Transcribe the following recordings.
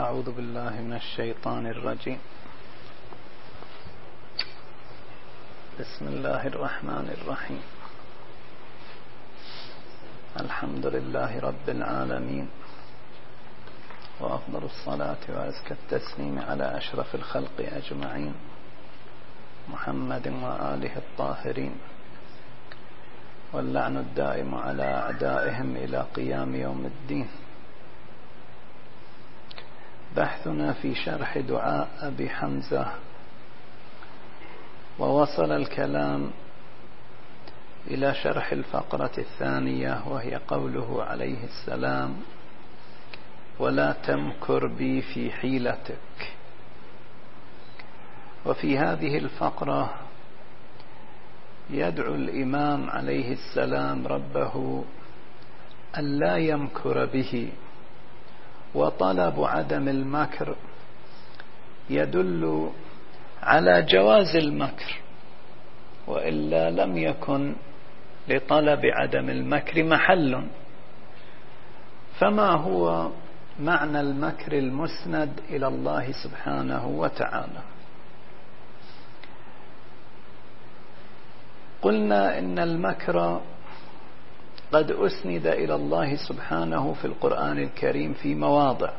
أعوذ بالله من الشيطان الرجيم. بسم الله الرحمن الرحيم. الحمد لله رب العالمين. وأفضل الصلاة وأزكى التسليم على أشرف الخلق أجمعين. محمد وآله الطاهرين. واللعن الدائم على أعدائهم إلى قيام يوم الدين. بحثنا في شرح دعاء أبي حمزة. ووصل الكلام إلى شرح الفقرة الثانية وهي قوله عليه السلام ولا تمكر بي في حيلتك. وفي هذه الفقرة يدعو الإمام عليه السلام ربه أن لا يمكر به. وطلب عدم المكر يدل على جواز المكر وإلا لم يكن لطلب عدم المكر محل. فما هو معنى المكر المسند إلى الله سبحانه وتعالى؟ قلنا إن المكر قد أسند إلى الله سبحانه في القرآن الكريم في مواضع.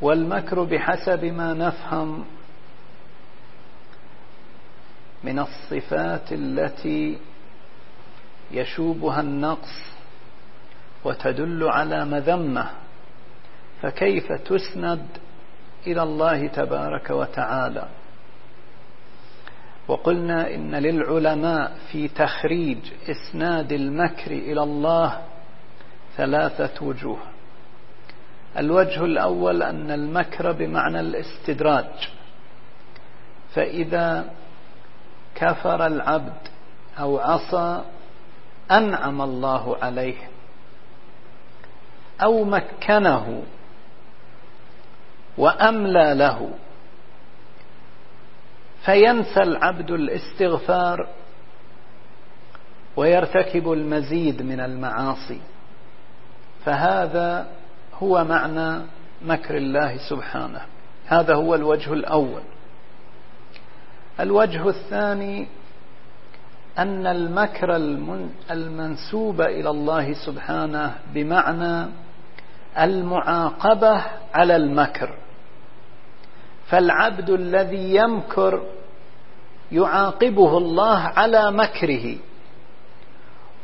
والمكر بحسب ما نفهم من الصفات التي يشوبها النقص وتدل على مذمة. فكيف تسند إلى الله تبارك وتعالى؟ وقلنا إن للعلماء في تخريج إسناد المكر إلى الله ثلاثة وجوه. الوجه الأول أن المكر بمعنى الاستدراج. فإذا كفر العبد أو عصى أنعم الله عليه. أو مكنه وأملى له. فينسى العبد الاستغفار ويرتكب المزيد من المعاصي. فهذا هو معنى مكر الله سبحانه. هذا هو الوجه الأول. الوجه الثاني أن المكر المنسوب إلى الله سبحانه بمعنى المعاقبة على المكر. فالعبد الذي يمكر يعاقبه الله على مكره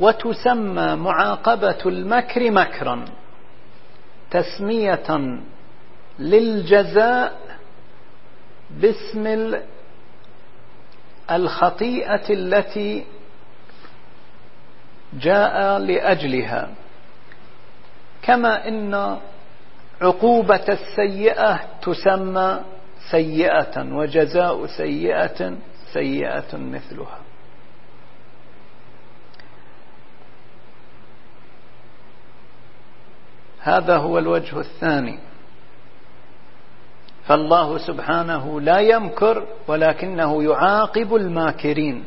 وتسمى معاقبة المكر مكرا تسمية للجزاء باسم الخطيئة التي جاء لأجلها. كما إن عقوبة السيئة تسمى سيئة وجزاء سيئة سيئة مثلها. هذا هو الوجه الثاني. فالله سبحانه لا يمكر ولكنه يعاقب الماكرين.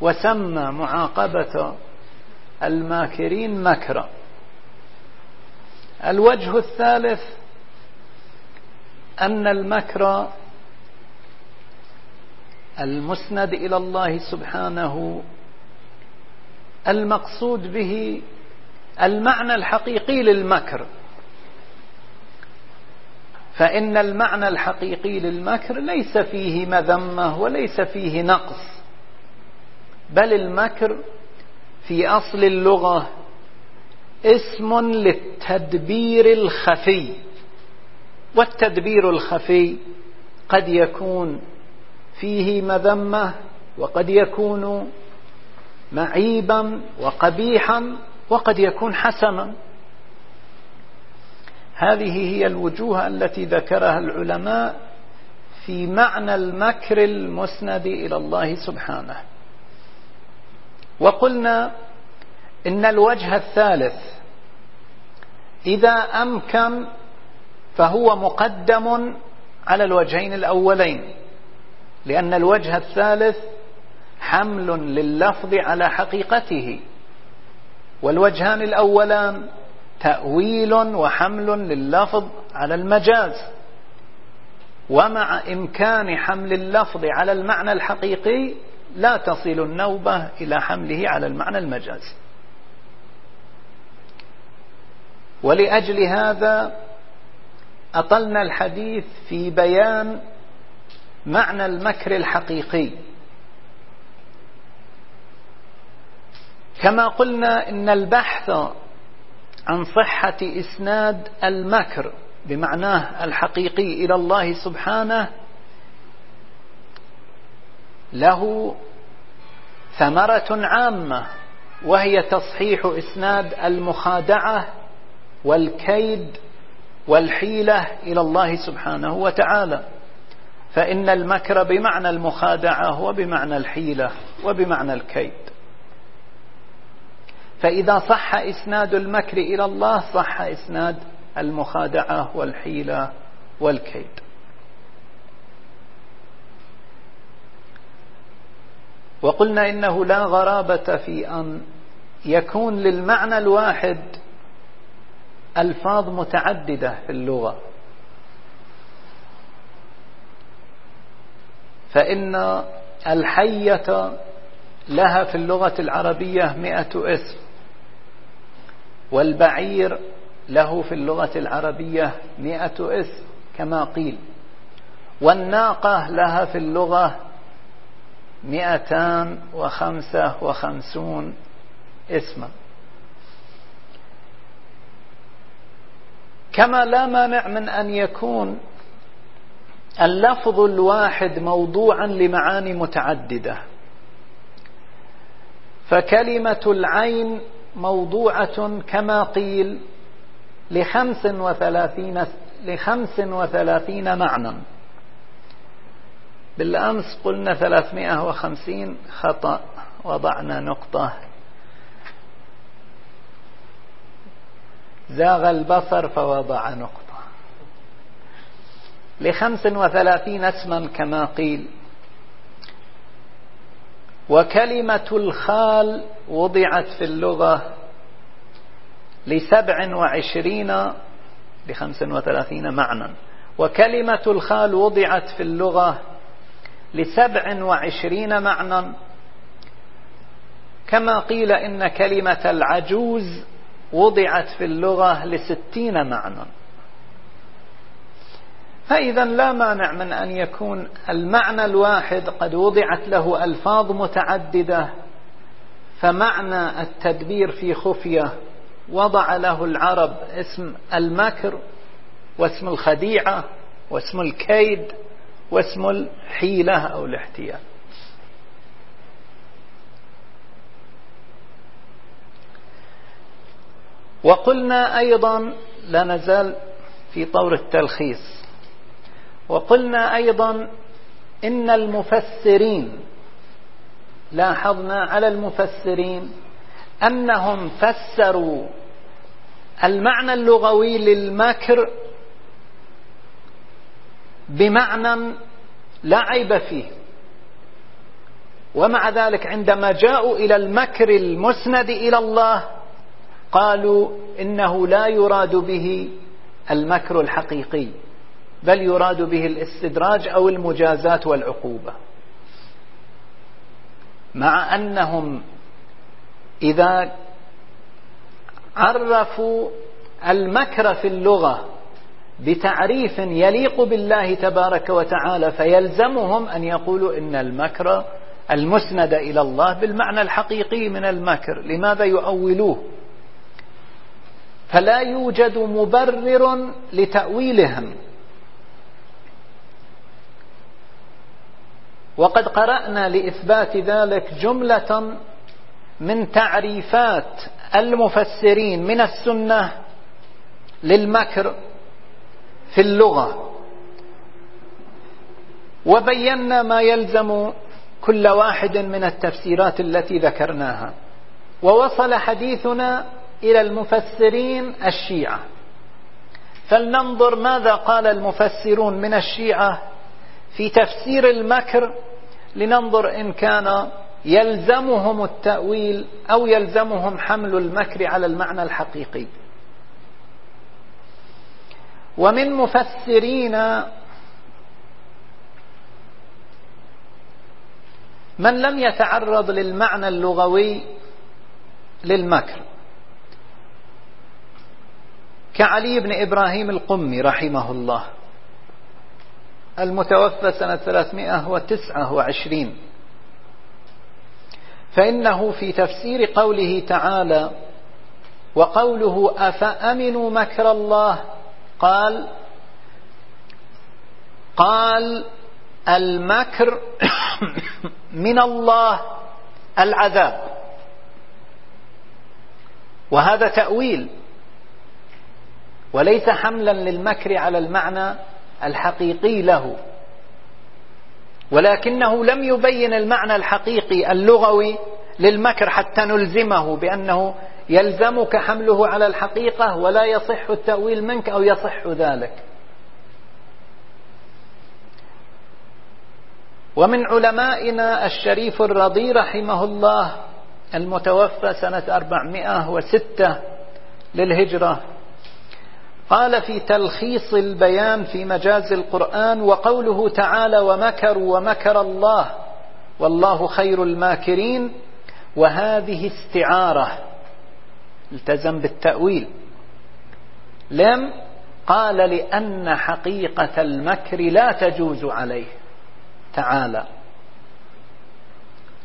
وسمى معاقبة الماكرين مكرا. الوجه الثالث أن المكر المسند إلى الله سبحانه المقصود به المعنى الحقيقي للمكر. فإن المعنى الحقيقي للمكر ليس فيه مذمة وليس فيه نقص بل المكر في أصل اللغة اسم للتدبير الخفي. والتدبير الخفي قد يكون فيه مذمة وقد يكون معيبا وقبيحا وقد يكون حسنا. هذه هي الوجوه التي ذكرها العلماء في معنى المكر المسند إلى الله سبحانه. وقلنا إن الوجه الثالث إذا أمكن فهو مقدم على الوجهين الأولين لأن الوجه الثالث حمل لللفظ على حقيقته والوجهان الأولان تأويل وحمل لللفظ على المجاز ومع إمكان حمل اللفظ على المعنى الحقيقي لا تصل النوبة إلى حمله على المعنى المجازي ولأجل هذا أطلنا الحديث في بيان معنى المكر الحقيقي. كما قلنا إن البحث عن صحة إسناد المكر بمعناه الحقيقي إلى الله سبحانه له ثمرة عامة وهي تصحيح إسناد المخادعة والكيد والحيلة إلى الله سبحانه وتعالى. فإن المكر بمعنى المخادعة وبمعنى الحيلة وبمعنى الكيد. فإذا صح إسناد المكر إلى الله صح إسناد المخادعة والحيلة والكيد. وقلنا إنه لا غرابة في أن يكون للمعنى الواحد ألفاظ متعددة في اللغة. فإن الحية لها في اللغة العربية مئة اسم والبعير له في اللغة العربية مئة اسم كما قيل والناقة لها في اللغة مئتان وخمسة وخمسون اسما. كما لا مانع من أن يكون اللفظ الواحد موضوعا لمعاني متعددة. فكلمة العين موضوعة كما قيل لخمس وثلاثين, لخمس وثلاثين معنى بالأمس قلنا ثلاثمائة وخمسين خطأ وضعنا نقطة. زاغ البصر فوضع نقطة. لخمس وثلاثين اسما كما قيل. وكلمة الخال وضعت في اللغة لسبع وعشرين لخمس وثلاثين معنى. وكلمة الخال وضعت في اللغة لسبع وعشرين معنى. كما قيل إن كلمة العجوز وضعت في اللغة لستين معنى. فإذا لا مانع من أن يكون المعنى الواحد قد وضعت له ألفاظ متعددة فمعنى التدبير في خفية وضع له العرب اسم المكر واسم الخديعة واسم الكيد واسم الحيلة أو الاحتيال. وقلنا أيضا لا نزال في طور التلخيص. وقلنا أيضا إن المفسرين لاحظنا على المفسرين أنهم فسروا المعنى اللغوي للمكر بمعنى لا عيب فيه. ومع ذلك عندما جاءوا إلى المكر المسند إلى الله قالوا إنه لا يراد به المكر الحقيقي بل يراد به الاستدراج أو المجازات والعقوبة. مع أنهم إذا عرفوا المكر في اللغة بتعريف يليق بالله تبارك وتعالى فيلزمهم أن يقولوا إن المكر المسند إلى الله بالمعنى الحقيقي من المكر. لماذا يؤولوه؟ فلا يوجد مبرر لتأويلهم. وقد قرأنا لإثبات ذلك جملة من تعريفات المفسرين من السنة للمكر في اللغة. وبينا ما يلزم كل واحد من التفسيرات التي ذكرناها. ووصل حديثنا إلى المفسرين الشيعة. فلننظر ماذا قال المفسرون من الشيعة في تفسير المكر لننظر إن كان يلزمهم التأويل أو يلزمهم حمل المكر على المعنى الحقيقي. ومن مفسرين من لم يتعرض للمعنى اللغوي للمكر. كعلي بن إبراهيم القمي رحمه الله المتوفى سنة 329 فإنه في تفسير قوله تعالى وقوله أفأمنوا مكر الله؟ قال قال المكر من الله العذاب. وهذا تأويل وليس حملا للمكر على المعنى الحقيقي له. ولكنه لم يبين المعنى الحقيقي اللغوي للمكر حتى نلزمه بأنه يلزمك حمله على الحقيقة ولا يصح التأويل منك أو يصح ذلك. ومن علمائنا الشريف الرضي رحمه الله المتوفى سنة 406 للهجرة قال في تلخيص البيان في مجاز القرآن وقوله تعالى ومكروا ومكر الله والله خير الماكرين وهذه استعارة التزم بالتأويل. لم قال لأن حقيقة المكر لا تجوز عليه تعالى.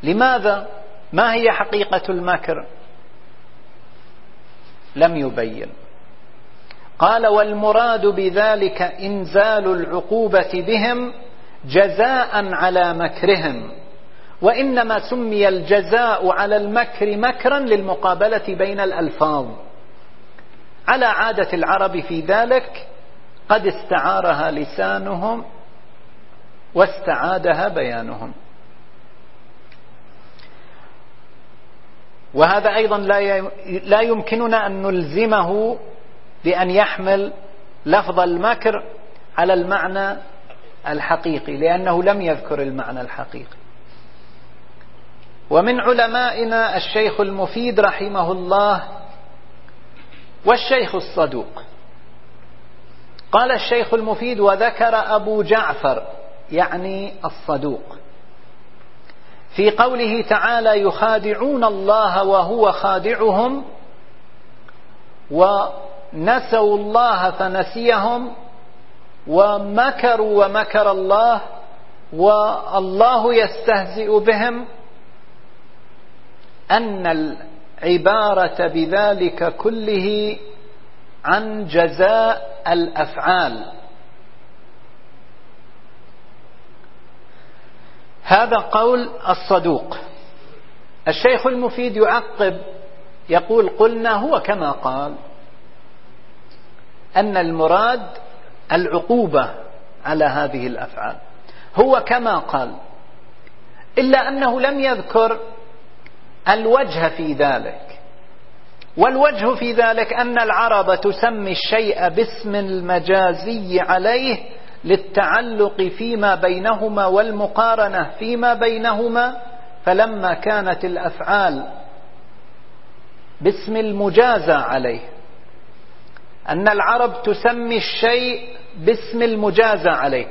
لماذا؟ ما هي حقيقة المكر؟ لم يبين. قال والمراد بذلك إنزال العقوبة بهم جزاء على مكرهم وإنما سمي الجزاء على المكر مكرا للمقابلة بين الألفاظ. على عادة العرب في ذلك قد استعارها لسانهم واستعادها بيانهم. وهذا أيضا لا يمكننا أن نلزمه بأن يحمل لفظ المكر على المعنى الحقيقي لأنه لم يذكر المعنى الحقيقي. ومن علمائنا الشيخ المفيد رحمه الله والشيخ الصدوق. قال الشيخ المفيد وذكر أبو جعفر يعني الصدوق في قوله تعالى يخادعون الله وهو خادعهم ونسوا الله فنسيهم ومكروا ومكر الله والله يستهزئ بهم أن العبارة بذلك كله عن جزاء الأفعال. هذا قول الصدوق. الشيخ المفيد يعقب يقول قلنا هو كما قال. أن المراد العقوبة على هذه الأفعال. هو كما قال إلا أنه لم يذكر الوجه في ذلك. والوجه في ذلك أن العرب تسمي الشيء باسم المجازي عليه للتعلق فيما بينهما والمقارنة فيما بينهما. فلما كانت الأفعال باسم المجازى عليه أن العرب تسمي الشيء باسم المجازى عليه.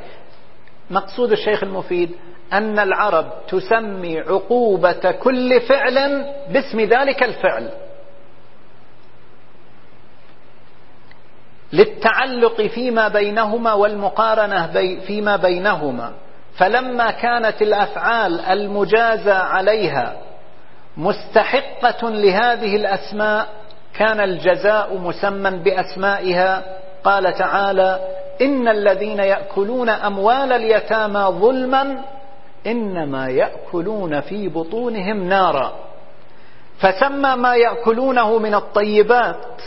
مقصود الشيخ المفيد أن العرب تسمي عقوبة كل فعل باسم ذلك الفعل. للتعلق فيما بينهما والمقارنة فيما بينهما. فلما كانت الأفعال المجازى عليها مستحقة لهذه الأسماء كان الجزاء مسمى بأسمائها. قال تعالى إن الذين يأكلون أموال اليتامى ظلما إنما يأكلون في بطونهم نارا. فسمى ما يأكلونه من الطيبات.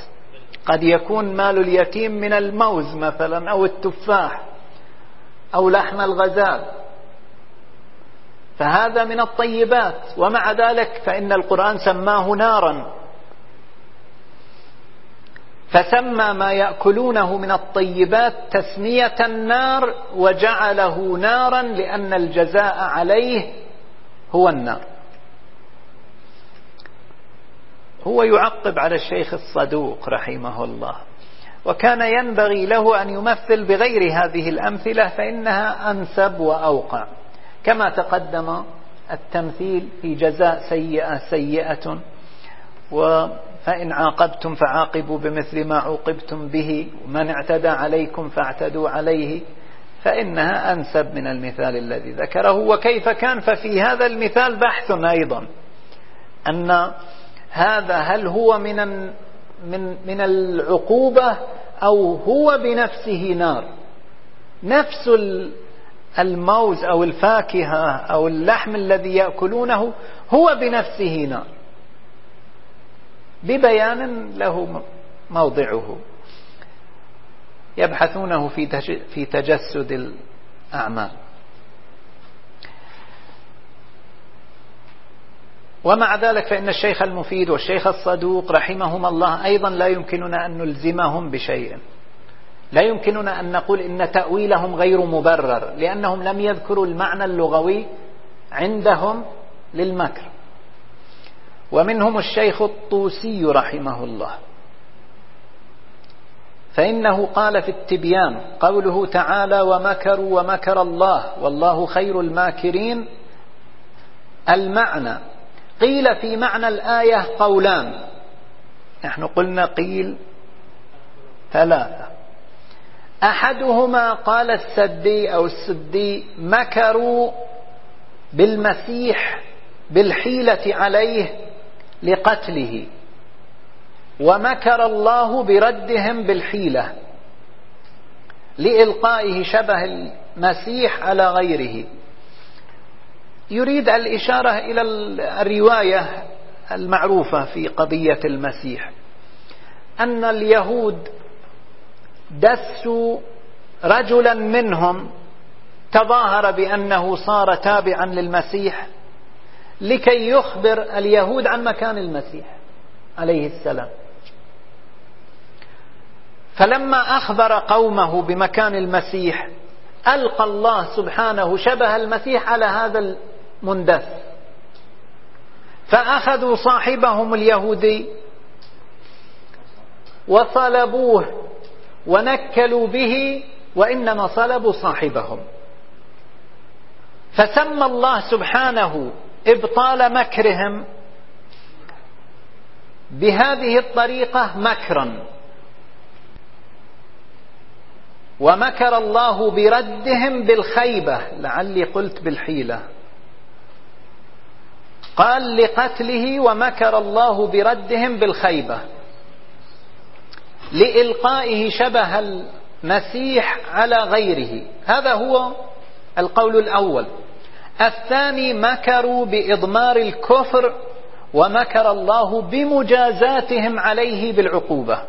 قد يكون مال اليتيم من الموز مثلا أو التفاح أو لحم الغزال. فهذا من الطيبات. ومع ذلك فإن القرآن سماه نارا. فسمى ما يأكلونه من الطيبات تسمية النار وجعله نارا لأن الجزاء عليه هو النار. هو يعقب على الشيخ الصدوق رحمه الله وكان ينبغي له أن يمثل بغير هذه الأمثلة فإنها أنسب وأوقع. كما تقدم التمثيل في جزاء سيئة سيئة فإن عاقبتم فعاقبوا بمثل ما عوقبتم به ومن اعتدى عليكم فاعتدوا عليه فإنها أنسب من المثال الذي ذكره. وكيف كان؟ ففي هذا المثال بحث أيضا أن هذا هل هو من من من العقوبة أو هو بنفسه نار؟ نفس الموز أو الفاكهة أو اللحم الذي يأكلونه هو بنفسه نار. ببيان له موضعه. يبحثونه في تجسد الأعمال. ومع ذلك فإن الشيخ المفيد والشيخ الصدوق رحمهما الله أيضا لا يمكننا أن نلزمهم بشيء. لا يمكننا أن نقول إن تأويلهم غير مبرر لأنهم لم يذكروا المعنى اللغوي عندهم للمكر. ومنهم الشيخ الطوسي رحمه الله. فإنه قال في التبيان قوله تعالى ومكروا ومكر الله والله خير الماكرين. المعنى قيل في معنى الآية قولان. نحن قلنا قيل ثلاثة. أحدهما قال السدي أو السدي مكروا بالمسيح بالحيلة عليه لقتله. ومكر الله بردهم بالحيلة لإلقائه شبه المسيح على غيره. يريد الإشارة إلى الرواية المعروفة في قضية المسيح أن اليهود دسوا رجلا منهم تظاهر بأنه صار تابعا للمسيح لكي يخبر اليهود عن مكان المسيح عليه السلام. فلما أخبر قومه بمكان المسيح ألقى الله سبحانه شبه المسيح على هذا المندس فأخذوا صاحبهم اليهودي وصلبوه ونكلوا به وإنما صلبوا صاحبهم. فسمى الله سبحانه إبطال مكرهم بهذه الطريقة مكرا. ومكر الله بردهم بالخيبة لعلي قلت بالحيلة. قال لقتله ومكر الله بردهم بالخيبة. لإلقائه شبه المسيح على غيره. هذا هو القول الأول. الثاني مكروا بإضمار الكفر ومكر الله بمجازاتهم عليه بالعقوبة.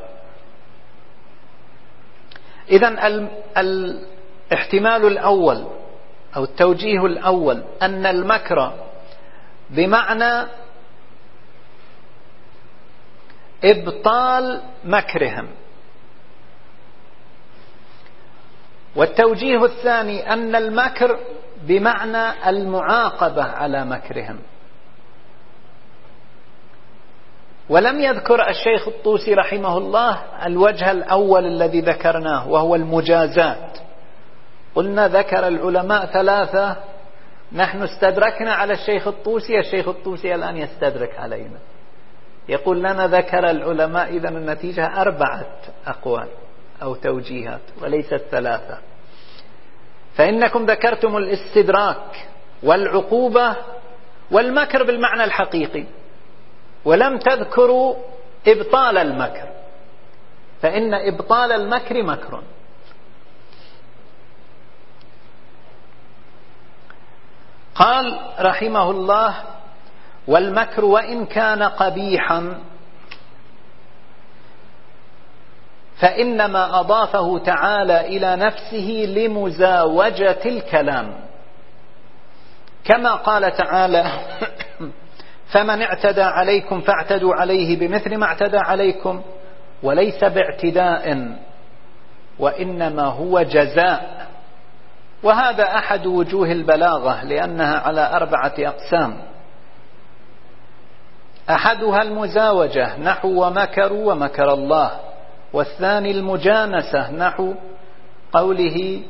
إذا الاحتمال الأول أو التوجيه الأول أن المكر بمعنى إبطال مكرهم. والتوجيه الثاني أن المكر بمعنى المعاقبة على مكرهم. ولم يذكر الشيخ الطوسي رحمه الله الوجه الأول الذي ذكرناه وهو المجازات. قلنا ذكر العلماء ثلاثة نحن استدركنا على الشيخ الطوسي الشيخ الطوسي الآن يستدرك علينا. يقول لنا ذكر العلماء إذا النتيجة أربعة أقوال أو توجيهات وليست ثلاثة. فإنكم ذكرتم الاستدراك والعقوبة والمكر بالمعنى الحقيقي ولم تذكروا إبطال المكر فإن إبطال المكر مكر. قال رحمه الله والمكر وإن كان قبيحا فإنما أضافه تعالى إلى نفسه لمزاوجة الكلام. كما قال تعالى فمن اعتدى عليكم فاعتدوا عليه بمثل ما اعتدى عليكم وليس باعتداء وإنما هو جزاء. وهذا أحد وجوه البلاغة لأنها على أربعة أقسام. أحدها المزاوجة نحو ومكروا ومكر الله. والثاني المجانسة نحو قوله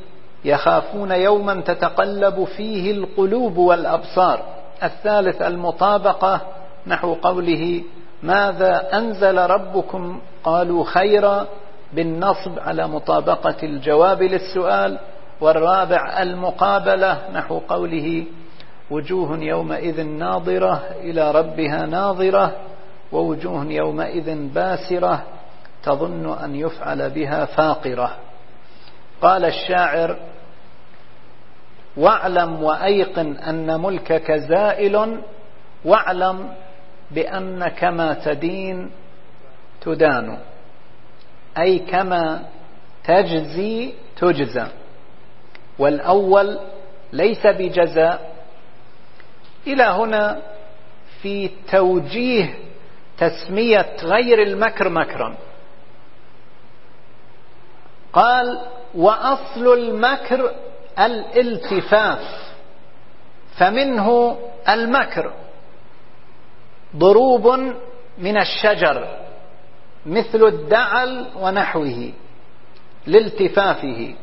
يخافون يوما تتقلب فيه القلوب والأبصار. الثالث المطابقة نحو قوله ماذا أنزل ربكم؟ قالوا خيرا. بالنصب على مطابقة الجواب للسؤال. والرابع المقابلة نحو قوله وجوه يومئذ ناظرة إلى ربها ناظرة ووجوه يومئذ باسرة تظن أن يفعل بها فاقرة. قال الشاعر واعلم وأيقن أن ملكك زائل واعلم بأن كما تدين تدان أي كما تجزي تجزى والأول ليس بجزاء. إلى هنا في توجيه تسمية غير المكر مكرا. قال وأصل المكر الالتفاف فمنه المكر. ضروب من الشجر مثل الدعل ونحوه لالتفافه.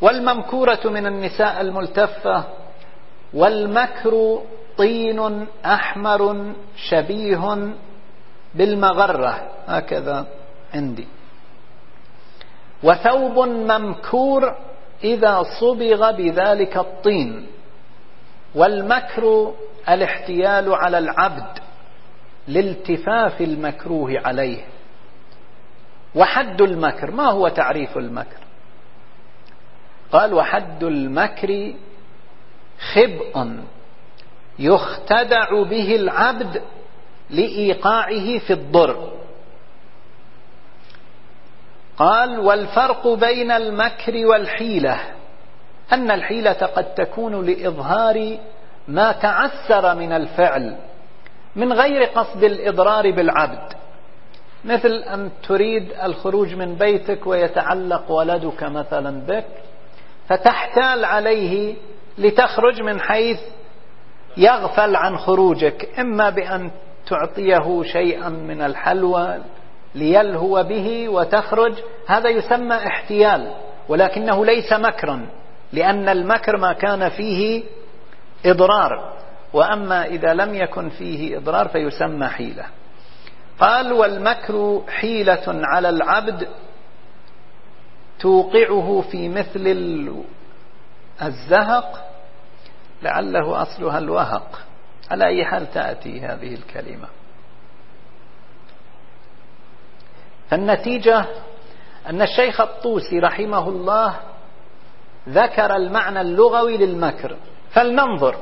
والممكورة من النساء الملتفة والمكر طين أحمر شبيه بالمغرة. هكذا عندي. وثوب ممكور إذا صبغ بذلك الطين. والمكر الاحتيال على العبد لالتفاف المكروه عليه. وحد المكر ما هو تعريف المكر؟ قال وحد المكر خبء يختدع به العبد لإيقاعه في الضر. قال والفرق بين المكر والحيلة أن الحيلة قد تكون لإظهار ما تعسر من الفعل من غير قصد الإضرار بالعبد. مثل أن تريد الخروج من بيتك ويتعلق ولدك مثلا بك فتحتال عليه لتخرج من حيث يغفل عن خروجك إما بأن تعطيه شيئا من الحلوى ليلهو به وتخرج هذا يسمى احتيال ولكنه ليس مكرا لأن المكر ما كان فيه إضرار وأما إذا لم يكن فيه إضرار فيسمى حيلة. قال والمكر حيلة على العبد توقعه في مثل الزهق لعله أصلها الوهق. على أي حال تأتي هذه الكلمة. فالنتيجة أن الشيخ الطوسي رحمه الله ذكر المعنى اللغوي للمكر. فلننظر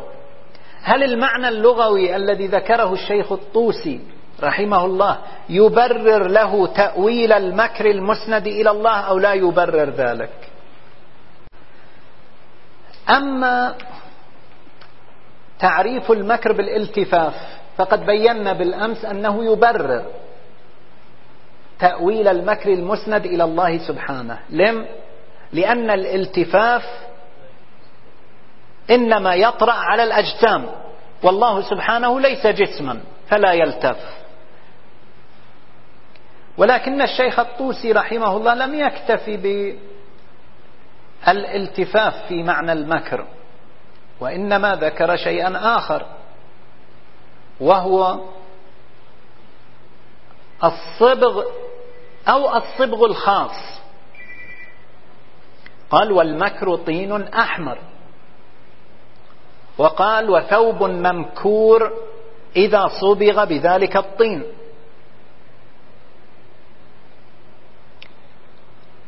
هل المعنى اللغوي الذي ذكره الشيخ الطوسي رحمه الله يبرر له تأويل المكر المسند إلى الله أو لا يبرر ذلك؟ أما تعريف المكر بالالتفاف فقد بينا بالأمس أنه يبرر. تأويل المكر المسند إلى الله سبحانه. لم؟ لأن الالتفاف إنما يطرأ على الأجسام. والله سبحانه ليس جسما فلا يلتف. ولكن الشيخ الطوسي رحمه الله لم يكتفي بالالتفاف في معنى المكر وإنما ذكر شيئا آخر وهو الصبغ أو الصبغ الخاص. قال والمكر طين أحمر. وقال وثوب ممكور إذا صبغ بذلك الطين.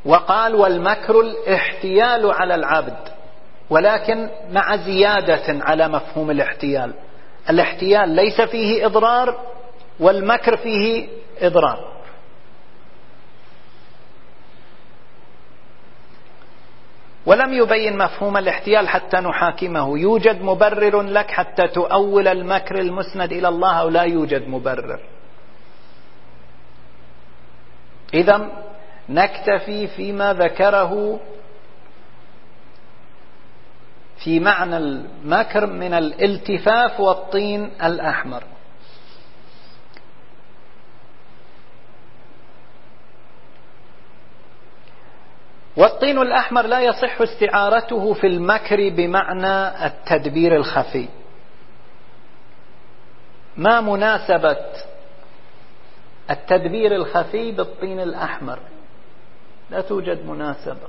وقال والمكر الاحتيال على العبد ولكن مع زيادة على مفهوم الاحتيال. الاحتيال ليس فيه إضرار والمكر فيه إضرار. ولم يبين مفهوم الاحتيال حتى نحاكمه. يوجد مبرر لك حتى تؤول المكر المسند إلى الله أو لا يوجد مبرر. إذا نكتفي فيما ذكره في معنى المكر من الالتفاف والطين الأحمر. والطين الأحمر لا يصح استعارته في المكر بمعنى التدبير الخفي. ما مناسبة التدبير الخفي بالطين الأحمر؟ لا توجد مناسبة.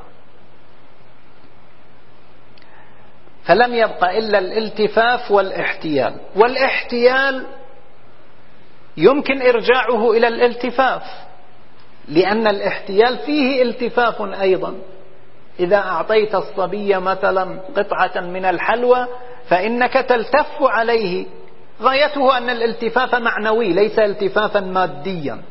فلم يبق إلا الالتفاف والاحتيال. والاحتيال يمكن إرجاعه إلى الالتفاف. لأن الاحتيال فيه التفاف أيضا. إذا أعطيت الصبي مثلا قطعة من الحلوى فإنك تلتف عليه. غايته أن الالتفاف معنوي ليس التفافا ماديا.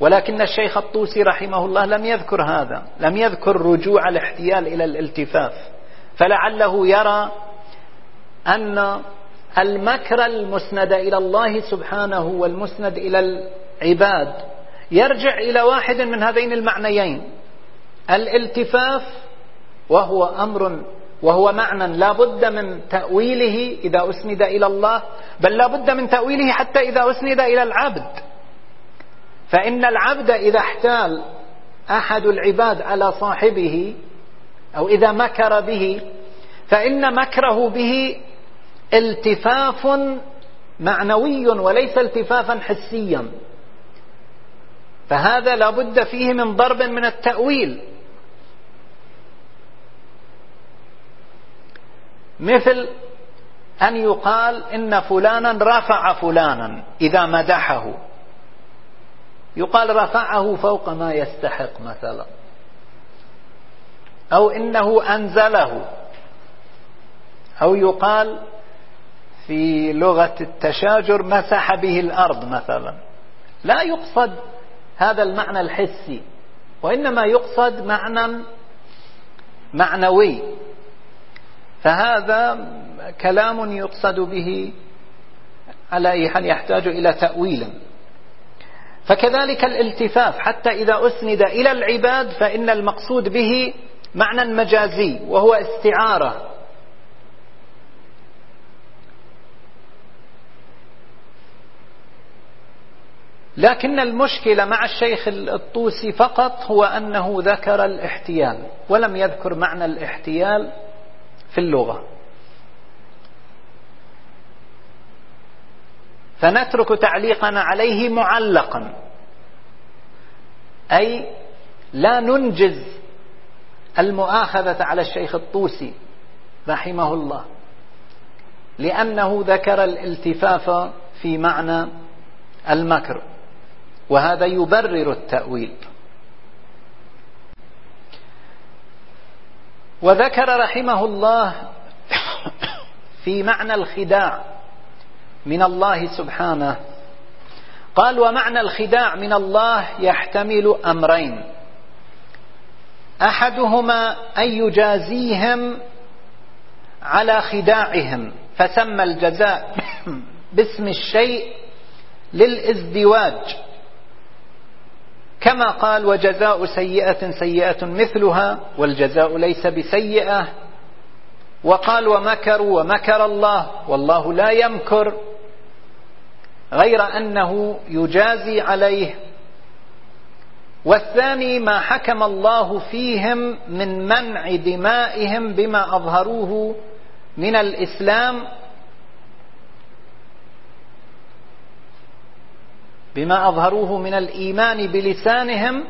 ولكن الشيخ الطوسي رحمه الله لم يذكر هذا لم يذكر رجوع الاحتيال إلى الالتفاف. فلعله يرى أن المكر المسند إلى الله سبحانه والمسند إلى العباد. يرجع إلى واحد من هذين المعنيين. الالتفاف وهو أمر وهو معنى لا بد من تأويله إذا أسند إلى الله بل لا بد من تأويله حتى إذا أسند إلى العبد. فإن العبد إذا احتال أحد العباد على صاحبه أو إذا مكر به فإن مكره به التفاف معنوي وليس التفافا حسيا. فهذا لا بد فيه من ضرب من التأويل. مثل أن يقال إن فلانا رفع فلانا إذا مدحه. يقال رفعه فوق ما يستحق مثلا. أو إنه أنزله. أو يقال في لغة التشاجر مسح به الأرض مثلا. لا يقصد هذا المعنى الحسي وإنما يقصد معنى معنوي. فهذا كلام يقصد به على أي حال يحتاج إلى تأويل. فكذلك الالتفاف حتى إذا أسند إلى العباد فإن المقصود به معنى مجازي وهو استعارة. لكن المشكلة مع الشيخ الطوسي فقط هو أنه ذكر الاحتيال ولم يذكر معنى الاحتيال في اللغة. فنترك تعليقنا عليه معلقا. أي لا ننجز المؤاخذة على الشيخ الطوسي رحمه الله لأنه ذكر الالتفاف في معنى المكر. وهذا يبرر التأويل. وذكر رحمه الله في معنى الخداع من الله سبحانه. قال ومعنى الخداع من الله يحتمل أمرين. أحدهما أن يجازيهم على خداعهم فسمى الجزاء باسم الشيء للإزدواج. كما قال وجزاء سيئة سيئة مثلها والجزاء ليس بسيئة. وقال ومكروا ومكر الله والله لا يمكر. غير أنه يجازي عليه. والثاني ما حكم الله فيهم من منع دمائهم بما أظهروه من الإسلام بما أظهروه من الإيمان بلسانهم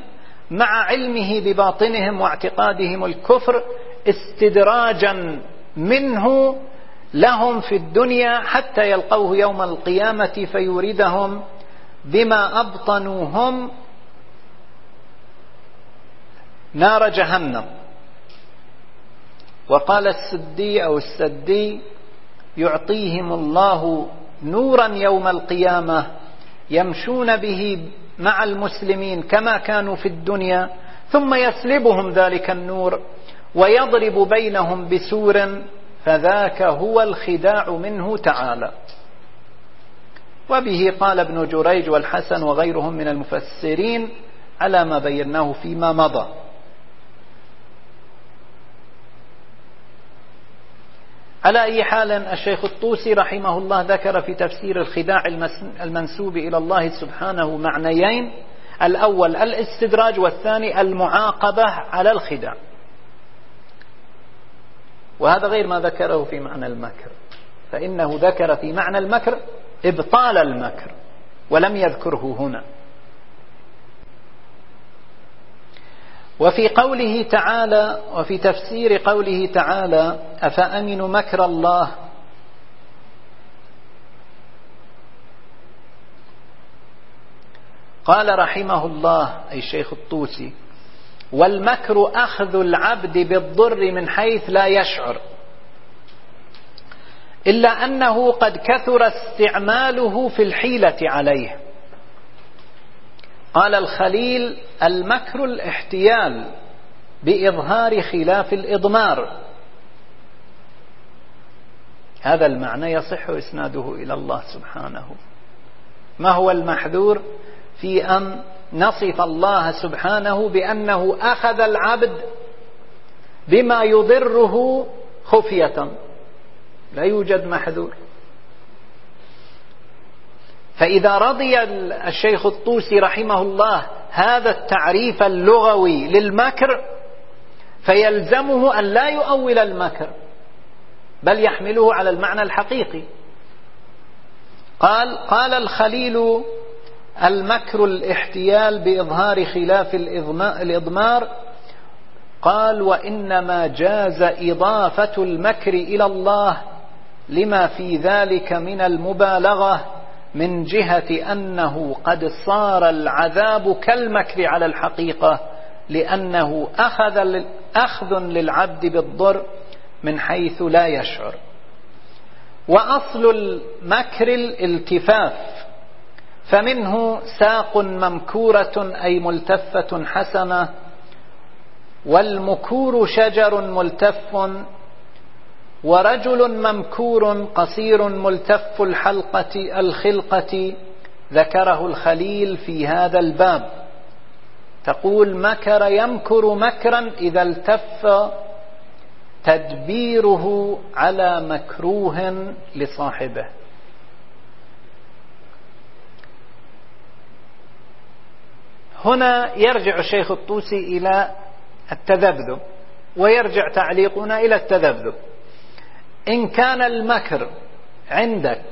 مع علمه بباطنهم واعتقادهم الكفر استدراجا منه لهم في الدنيا حتى يلقوه يوم القيامة فيوردهم بما أبطنوا هم نار جهنم. وقال السدي أو السدي يعطيهم الله نورا يوم القيامة يمشون به مع المسلمين كما كانوا في الدنيا ثم يسلبهم ذلك النور ويضرب بينهم بسور فذاك هو الخداع منه تعالى. وبه قال ابن جريج والحسن وغيرهم من المفسرين على ما بيناه فيما مضى. على أي حال الشيخ الطوسي رحمه الله ذكر في تفسير الخداع المنسوب إلى الله سبحانه معنيين. الأول الاستدراج والثاني المعاقبة على الخداع. وهذا غير ما ذكره في معنى المكر. فإنه ذكر في معنى المكر إبطال المكر ولم يذكره هنا. وفي قوله تعالى وفي تفسير قوله تعالى أفأمنوا مكر الله؟ قال رحمه الله أي الشيخ الطوسي والمكر أخذ العبد بالضر من حيث لا يشعر إلا أنه قد كثر استعماله في الحيلة عليه. قال الخليل المكر الاحتيال بإظهار خلاف الإضمار. هذا المعنى يصح إسناده إلى الله سبحانه. ما هو المحذور في أن نصف الله سبحانه بأنه أخذ العبد بما يضره خفية؟ لا يوجد محذور. فإذا رضي الشيخ الطوسي رحمه الله هذا التعريف اللغوي للمكر فيلزمه أن لا يؤول المكر بل يحمله على المعنى الحقيقي. قال قال الخليل المكر الاحتيال بإظهار خلاف الإضمار قال وإنما جاز إضافة المكر إلى الله لما في ذلك من المبالغة من جهة أنه قد صار العذاب كالمكر على الحقيقة لأنه أخذ أخذ للعبد بالضر من حيث لا يشعر. وأصل المكر الالتفاف فمنه ساق ممكورة أي ملتفة حسنة والمكور شجر ملتف ورجل ممكور قصير ملتف الحلقة الخلقة ذكره الخليل في هذا الباب. تقول مكر يمكر مكرا إذا التف تدبيره على مكروه لصاحبه. هنا يرجع الشيخ الطوسي إلى التذبذب ويرجع تعليقنا إلى التذبذب. إن كان المكر عندك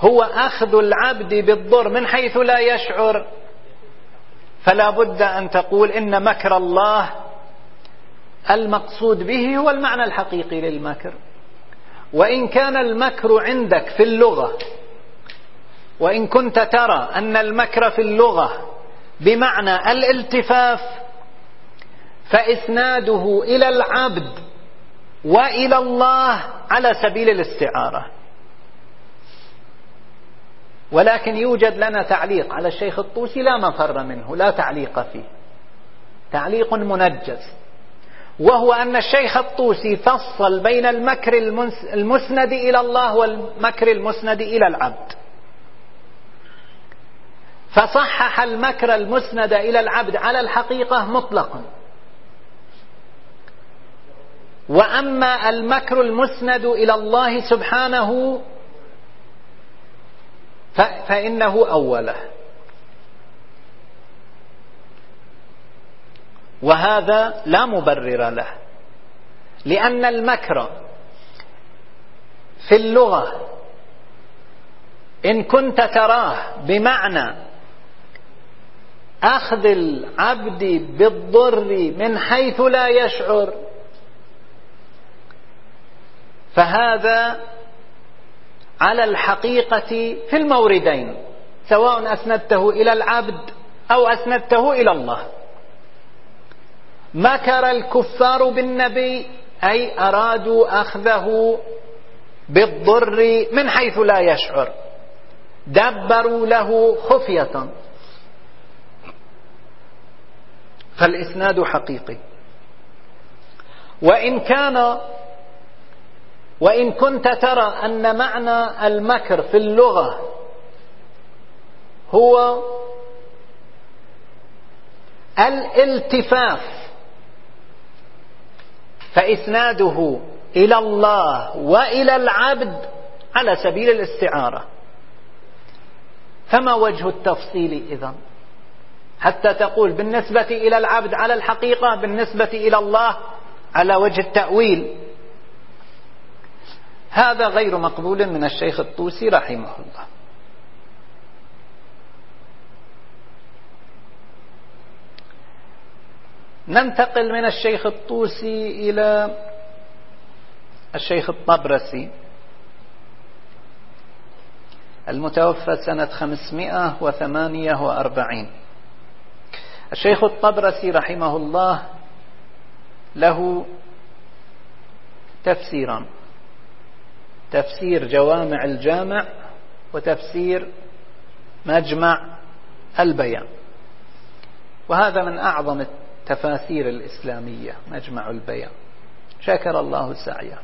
هو أخذ العبد بالضر من حيث لا يشعر فلا بد أن تقول إن مكر الله المقصود به هو المعنى الحقيقي للمكر. وإن كان المكر عندك في اللغة وإن كنت ترى أن المكر في اللغة بمعنى الالتفاف فإسناده إلى العبد وإلى الله على سبيل الاستعارة. ولكن يوجد لنا تعليق على الشيخ الطوسي لا مفر منه لا تعليق فيه. تعليق منجز. وهو أن الشيخ الطوسي فصل بين المكر المسند إلى الله والمكر المسند إلى العبد. فصحح المكر المسند إلى العبد على الحقيقة مطلقا. وأما المكر المسند إلى الله سبحانه فإنه أوله. وهذا لا مبرر له لأن المكر في اللغة إن كنت تراه بمعنى أخذ العبد بالضر من حيث لا يشعر فهذا على الحقيقة في الموردين سواء أسندته إلى العبد أو أسندته إلى الله. مكر الكفار بالنبي أي أرادوا أخذه بالضر من حيث لا يشعر. دبروا له خفية. فالإسناد حقيقي. وإن كان وإن كنت ترى أن معنى المكر في اللغة هو الالتفاف فإسناده إلى الله وإلى العبد على سبيل الاستعارة. فما وجه التفصيل إذا؟ حتى تقول بالنسبة إلى العبد على الحقيقة بالنسبة إلى الله على وجه التأويل. هذا غير مقبول من الشيخ الطوسي رحمه الله. ننتقل من الشيخ الطوسي إلى الشيخ الطبرسي. المتوفى سنة 548 الشيخ الطبرسي رحمه الله له تفسيران. تفسير جوامع الجامع وتفسير مجمع البيان. وهذا من أعظم التفاسير الإسلامية مجمع البيان. شكر الله سعيه.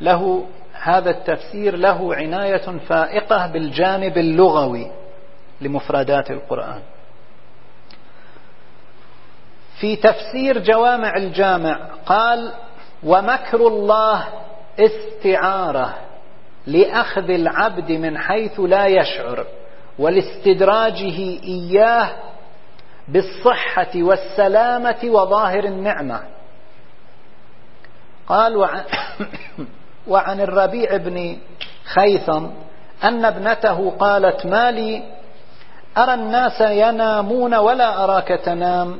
له هذا التفسير له عناية فائقة بالجانب اللغوي لمفردات القرآن. في تفسير جوامع الجامع قال ومكر الله استعارة لأخذ العبد من حيث لا يشعر ولاستدراجه إياه بالصحة والسلامة وظاهر النعمة. قال وعن, الربيع بن خيثم أن ابنته قالت ما لي؟ أرى الناس ينامون ولا أراك تنام؟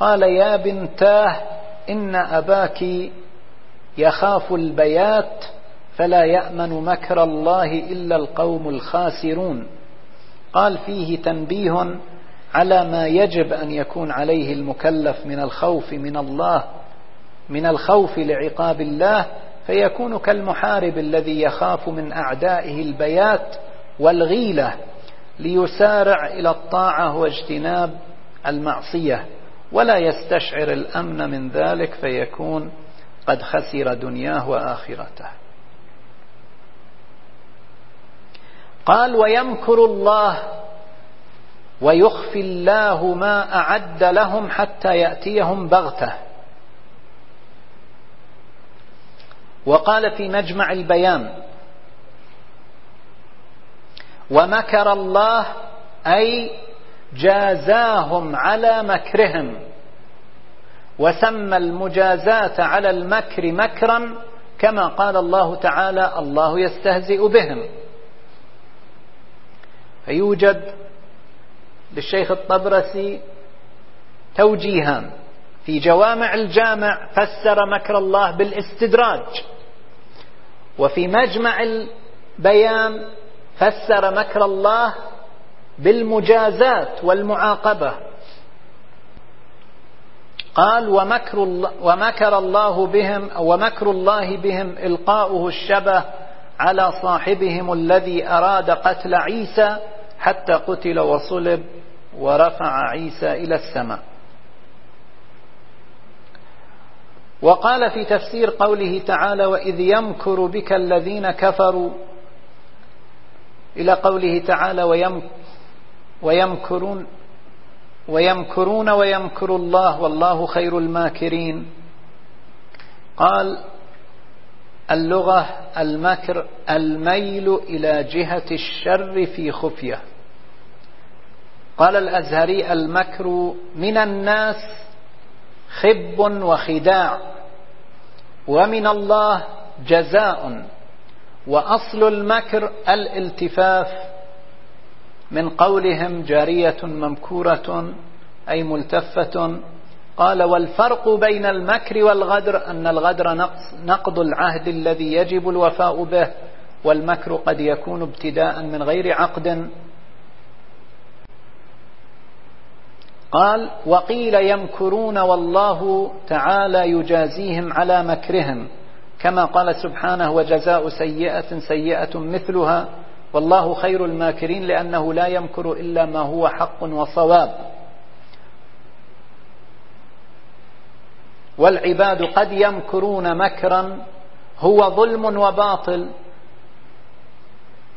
قال يا بنتاه إن أباك يخاف البيات فلا يأمن مكر الله إلا القوم الخاسرون. قال فيه تنبيه على ما يجب أن يكون عليه المكلف من الخوف من الله من الخوف لعقاب الله فيكون كالمحارب الذي يخاف من أعدائه البيات والغيلة ليسارع إلى الطاعة واجتناب المعصية ولا يستشعر الأمن من ذلك فيكون قد خسر دنياه وآخرته. قال ويمكر الله ويخفي الله ما أعد لهم حتى يأتيهم بغتة. وقال في مجمع البيان ومكر الله أي جازاهم على مكرهم. وسمى المجازاة على المكر مكرا كما قال الله تعالى الله يستهزئ بهم. فيوجد للشيخ الطبرسي توجيهان في جوامع الجامع فسر مكر الله بالاستدراج وفي مجمع البيان فسر مكر الله بالمجازات والمعاقبة. قال ومكر الله, ومكر الله بهم ومكر الله بهم إلقاؤه الشبه على صاحبهم الذي أراد قتل عيسى حتى قتل وصلب ورفع عيسى إلى السماء. وقال في تفسير قوله تعالى وإذ يمكر بك الذين كفروا إلى قوله تعالى ويمكرون ويمكرون ويمكر الله والله خير الماكرين. قال اللغة المكر الميل إلى جهة الشر في خفية. قال الأزهري المكر من الناس خب وخداع ومن الله جزاء وأصل المكر الالتفاف من قولهم جارية ممكورة أي ملتفة. قال والفرق بين المكر والغدر أن الغدر نقص نقض العهد الذي يجب الوفاء به والمكر قد يكون ابتداء من غير عقد. قال وقيل يمكرون والله تعالى يجازيهم على مكرهم كما قال سبحانه وجزاء سيئة سيئة مثلها. والله خير الماكرين لأنه لا يمكر إلا ما هو حق وصواب. والعباد قد يمكرون مكرا هو ظلم وباطل.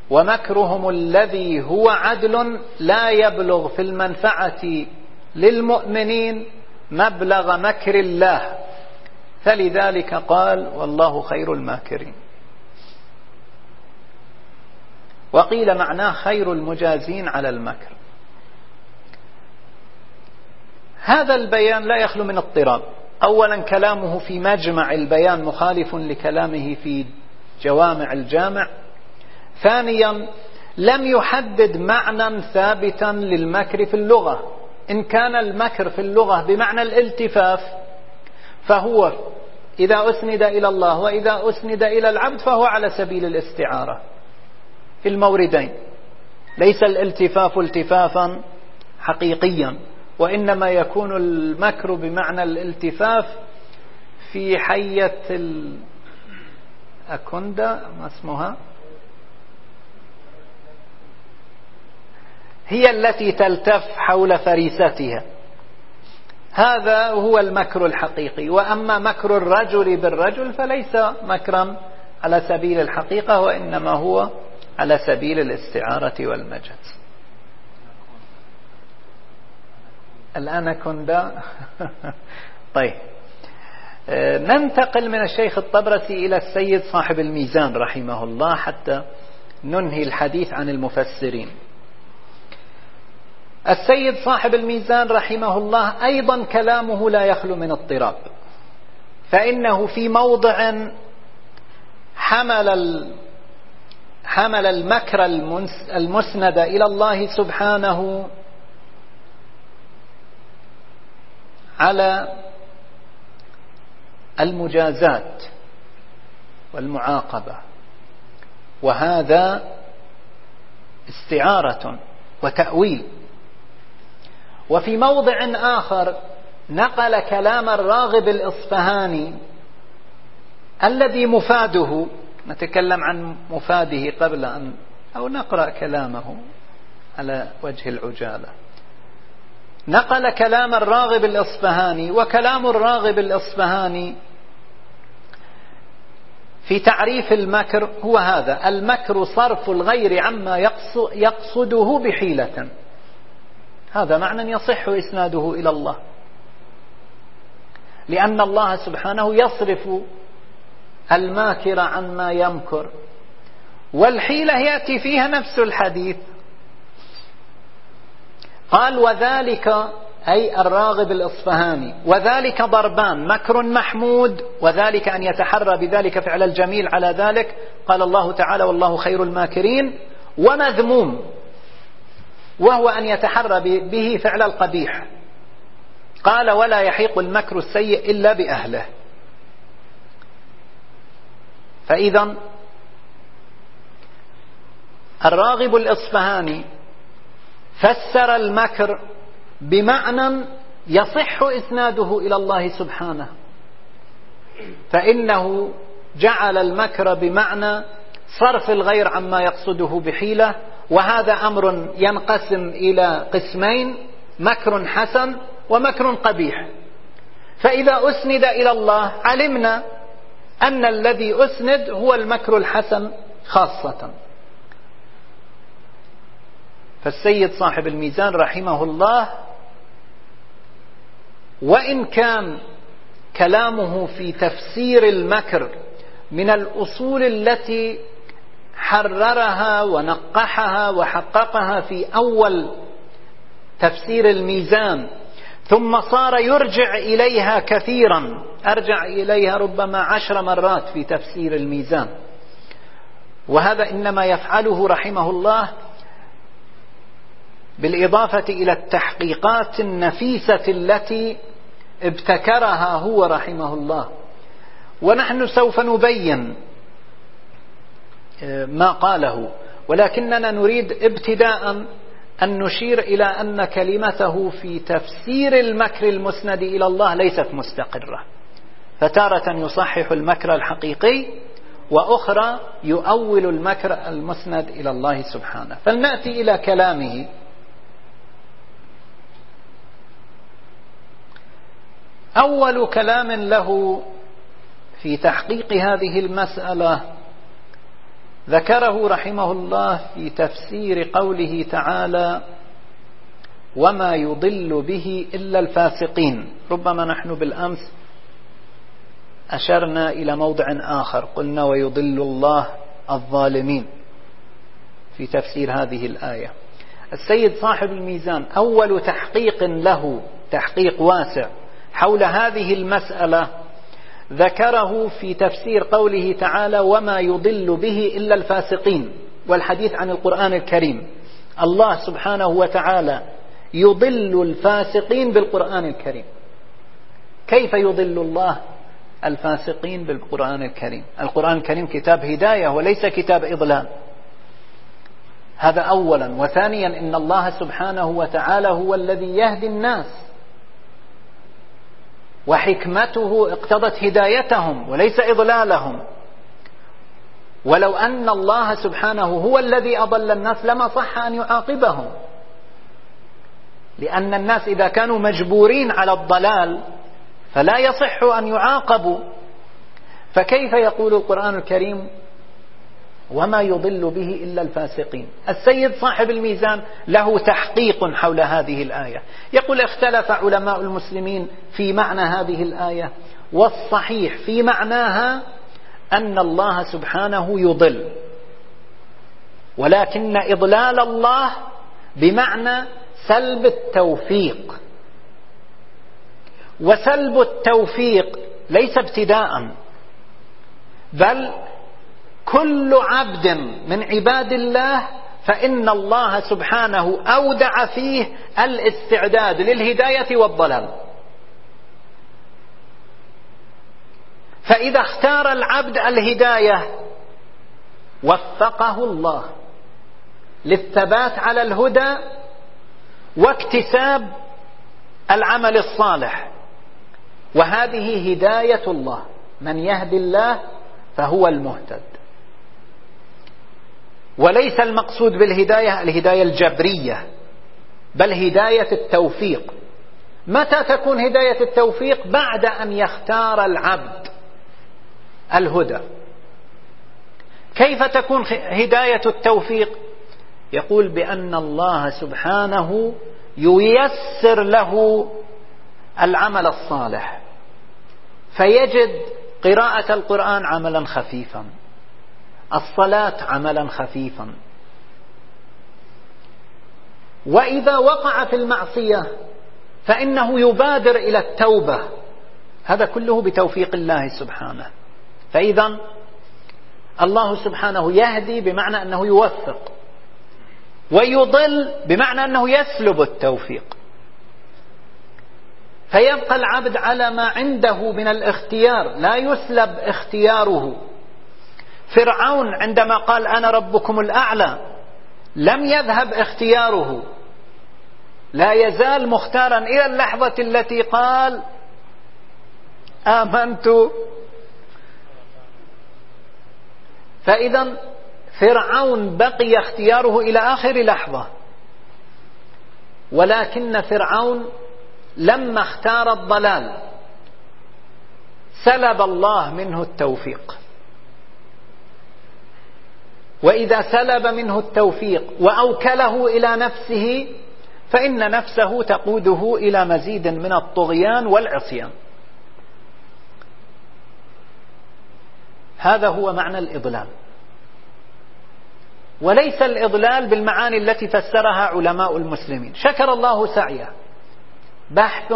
ومكرهم الذي هو عدل لا يبلغ في المنفعة للمؤمنين مبلغ مكر الله. فلذلك قال والله خير الماكرين. وقيل معناه خير المجازين على المكر. هذا البيان لا يخلو من اضطراب. أولا كلامه في مجمع البيان مخالف لكلامه في جوامع الجامع. ثانيا لم يحدد معنى ثابتا للمكر في اللغة. إن كان المكر في اللغة بمعنى الالتفاف فهو إذا أسند إلى الله وإذا أسند إلى العبد فهو على سبيل الاستعارة. الموردين. ليس الالتفاف التفافا حقيقيا وإنما يكون المكر بمعنى الالتفاف في حية الأكوندا ما اسمها؟ هي التي تلتف حول فريستها. هذا هو المكر الحقيقي. وأما مكر الرجل بالرجل فليس مكرا على سبيل الحقيقة وإنما هو على سبيل الاستعارة والمجاز الأناكوندا. طيب. ننتقل من الشيخ الطبرسي إلى السيد صاحب الميزان رحمه الله حتى ننهي الحديث عن المفسرين. السيد صاحب الميزان رحمه الله أيضا كلامه لا يخلو من اضطراب. فإنه في موضع حمل حمل المكر المسند إلى الله سبحانه على المجازات والمعاقبة. وهذا استعارة وتأويل. وفي موضع آخر نقل كلام الراغب الإصفهاني الذي مفاده نتكلم عن مفاده قبل أن أو نقرأ كلامه على وجه العجالة. نقل كلام الراغب الإصفهاني وكلام الراغب الإصفهاني في تعريف المكر هو هذا المكر صرف الغير عما يقصده بحيلة. هذا معنى يصح إسناده إلى الله. لأن الله سبحانه يصرف الماكر عن ما يمكر. والحيلة يأتي فيها نفس الحديث. قال وذلك أي الراغب الإصفهاني وذلك ضربان مكر محمود وذلك أن يتحرى بذلك فعل الجميل على ذلك. قال الله تعالى والله خير الماكرين. ومذموم وهو أن يتحرى به فعل القبيح. قال ولا يحيق المكر السيء إلا بأهله. فإذا الراغب الإصفهاني فسر المكر بمعنى يصح إسناده إلى الله سبحانه فإنه جعل المكر بمعنى صرف الغير عما يقصده بحيلة وهذا أمر ينقسم إلى قسمين مكر حسن ومكر قبيح. فإذا أسند إلى الله علمنا أن الذي أسند هو المكر الحسن خاصة. فالسيد صاحب الميزان رحمه الله وإن كان كلامه في تفسير المكر من الأصول التي حررها ونقحها وحققها في أول تفسير الميزان ثم صار يرجع إليها كثيرا. أرجع إليها ربما عشر مرات في تفسير الميزان. وهذا إنما يفعله رحمه الله بالإضافة إلى التحقيقات النفيسة التي ابتكرها هو رحمه الله. ونحن سوف نبين آه، ما قاله. ولكننا نريد ابتداء أن نشير إلى أن كلمته في تفسير المكر المسند إلى الله ليست مستقرة. فتارة يصحح المكر الحقيقي وأخرى يؤول المكر المسند إلى الله سبحانه. فلنأتي إلى كلامه. أول كلام له في تحقيق هذه المسألة ذكره رحمه الله في تفسير قوله تعالى وما يضل به إلا الفاسقين ربما نحن بالأمس أشرنا إلى موضع آخر. قلنا ويضل الله الظالمين في تفسير هذه الآية. السيد صاحب الميزان أول تحقيق له تحقيق واسع حول هذه المسألة ذكره في تفسير قوله تعالى وما يضل به إلا الفاسقين والحديث عن القرآن الكريم. الله سبحانه وتعالى يضل الفاسقين بالقرآن الكريم. كيف يضل الله الفاسقين بالقرآن الكريم؟ القرآن الكريم كتاب هداية وليس كتاب إضلال. هذا أولا. وثانيا إن الله سبحانه وتعالى هو الذي يهدي الناس وحكمته اقتضت هدايتهم وليس إضلالهم. ولو أن الله سبحانه هو الذي أضل الناس لما صح أن يعاقبهم. لأن الناس إذا كانوا مجبورين على الضلال فلا يصح أن يعاقبوا. فكيف يقول القرآن الكريم؟ وما يضل به إلا الفاسقين. السيد صاحب الميزان له تحقيق حول هذه الآية. يقول اختلف علماء المسلمين في معنى هذه الآية والصحيح في معناها أن الله سبحانه يضل. ولكن إضلال الله بمعنى سلب التوفيق. وسلب التوفيق ليس ابتداء بل كل عبد من عباد الله فإن الله سبحانه أودع فيه الاستعداد للهداية والضلال. فإذا اختار العبد الهداية وفقه الله للثبات على الهدى واكتساب العمل الصالح وهذه هداية الله. من يهدي الله فهو المهتد. وليس المقصود بالهداية الهداية الجبرية بل هداية التوفيق. متى تكون هداية التوفيق؟ بعد أن يختار العبد الهدى. كيف تكون هداية التوفيق؟ يقول بأن الله سبحانه ييسر له العمل الصالح فيجد قراءة القرآن عملا خفيفا. الصلاة عملا خفيفا. وإذا وقع في المعصية فإنه يبادر إلى التوبة. هذا كله بتوفيق الله سبحانه. فإذا الله سبحانه يهدي بمعنى أنه يوفق. ويضل بمعنى أنه يسلب التوفيق. فيبقى العبد على ما عنده من الاختيار. لا يسلب اختياره. فرعون عندما قال أنا ربكم الأعلى لم يذهب اختياره. لا يزال مختارا إلى اللحظة التي قال آمنت. فإذا فرعون بقي اختياره إلى آخر لحظة. ولكن فرعون لما اختار الضلال سلب الله منه التوفيق. وإذا سلب منه التوفيق وأوكله إلى نفسه فإن نفسه تقوده إلى مزيد من الطغيان والعصيان. هذا هو معنى الإضلال. وليس الإضلال بالمعاني التي فسرها علماء المسلمين. شكر الله سعيه. بحث